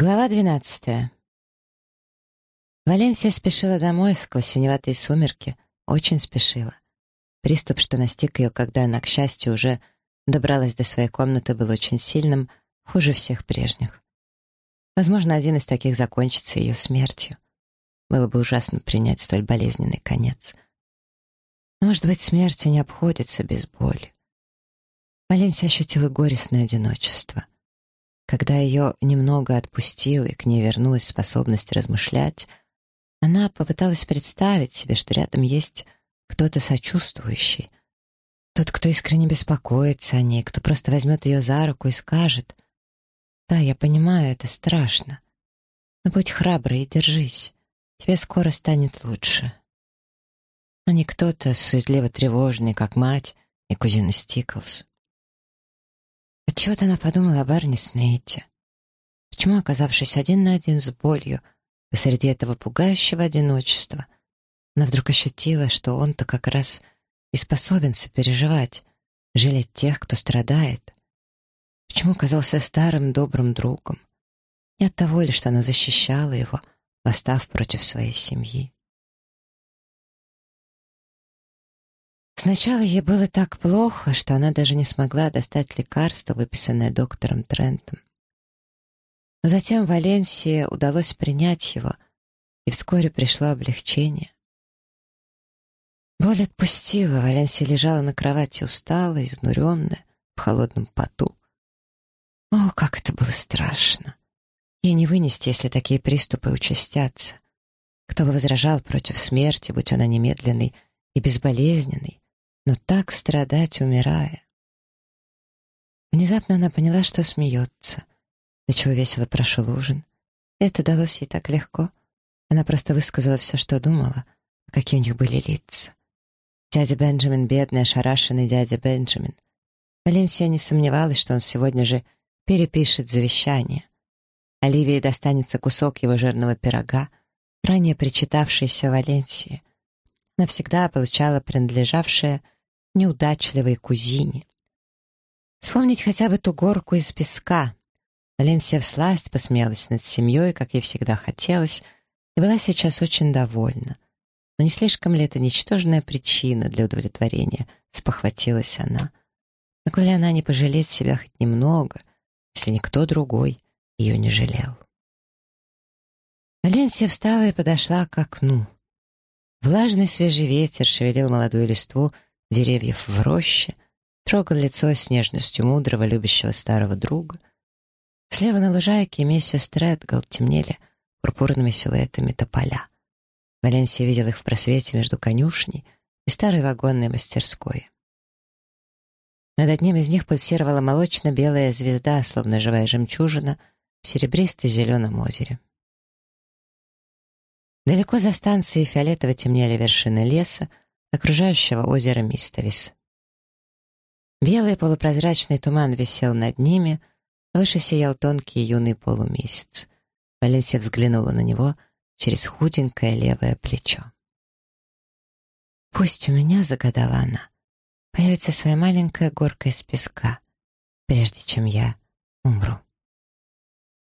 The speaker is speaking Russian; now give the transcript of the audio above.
Глава двенадцатая. Валенсия спешила домой сквозь синеватые сумерки, очень спешила. Приступ, что настиг ее, когда она, к счастью, уже добралась до своей комнаты, был очень сильным, хуже всех прежних. Возможно, один из таких закончится ее смертью. Было бы ужасно принять столь болезненный конец. Но, может быть, смерть не обходится без боли. Валенсия ощутила горестное одиночество — когда ее немного отпустил и к ней вернулась способность размышлять, она попыталась представить себе, что рядом есть кто-то сочувствующий, тот, кто искренне беспокоится о ней, кто просто возьмет ее за руку и скажет, «Да, я понимаю, это страшно, но будь храброй и держись, тебе скоро станет лучше». А не кто-то суетливо тревожный, как мать и кузина Стиклс. Отчего-то она подумала о Барни Снейте. Почему, оказавшись один на один с болью, посреди этого пугающего одиночества, она вдруг ощутила, что он-то как раз и способен сопереживать, жалеть тех, кто страдает. Почему казался старым добрым другом? Не от того ли, что она защищала его, восстав против своей семьи. Сначала ей было так плохо, что она даже не смогла достать лекарство, выписанное доктором Трентом. Но затем Валенсии удалось принять его, и вскоре пришло облегчение. Боль отпустила, Валенсия лежала на кровати усталая, изнуренная, в холодном поту. О, как это было страшно! Ей не вынести, если такие приступы участятся. Кто бы возражал против смерти, будь она немедленной и безболезненной, но так страдать, умирая. Внезапно она поняла, что смеется, до чего весело прошел ужин. Это далось ей так легко. Она просто высказала все, что думала, а какие у них были лица. Дядя Бенджамин, бедный, ошарашенный дядя Бенджамин. Валенсия не сомневалась, что он сегодня же перепишет завещание. Оливии достанется кусок его жирного пирога, ранее причитавшийся Валенсии. Навсегда получала принадлежавшее неудачливой кузине. Вспомнить хотя бы ту горку из песка. Валенсия всласть посмеялась над семьей, как ей всегда хотелось, и была сейчас очень довольна. Но не слишком ли это ничтожная причина для удовлетворения, спохватилась она. Могла ли она не пожалеть себя хоть немного, если никто другой ее не жалел? Валенсия встала и подошла к окну. Влажный свежий ветер шевелил молодую листву, деревьев в роще, трогал лицо с нежностью мудрого, любящего старого друга. Слева на лужайке миссис Тредгл темнели пурпурными силуэтами тополя. Валенсия видел их в просвете между конюшней и старой вагонной мастерской. Над одним из них пульсировала молочно-белая звезда, словно живая жемчужина, в серебристо-зеленом озере. Далеко за станцией фиолетово темнели вершины леса, окружающего озеро Мистовис. Белый полупрозрачный туман висел над ними, выше сиял тонкий юный полумесяц. Валенсия взглянула на него через худенькое левое плечо. «Пусть у меня, — загадала она, — появится своя маленькая горка из песка, прежде чем я умру».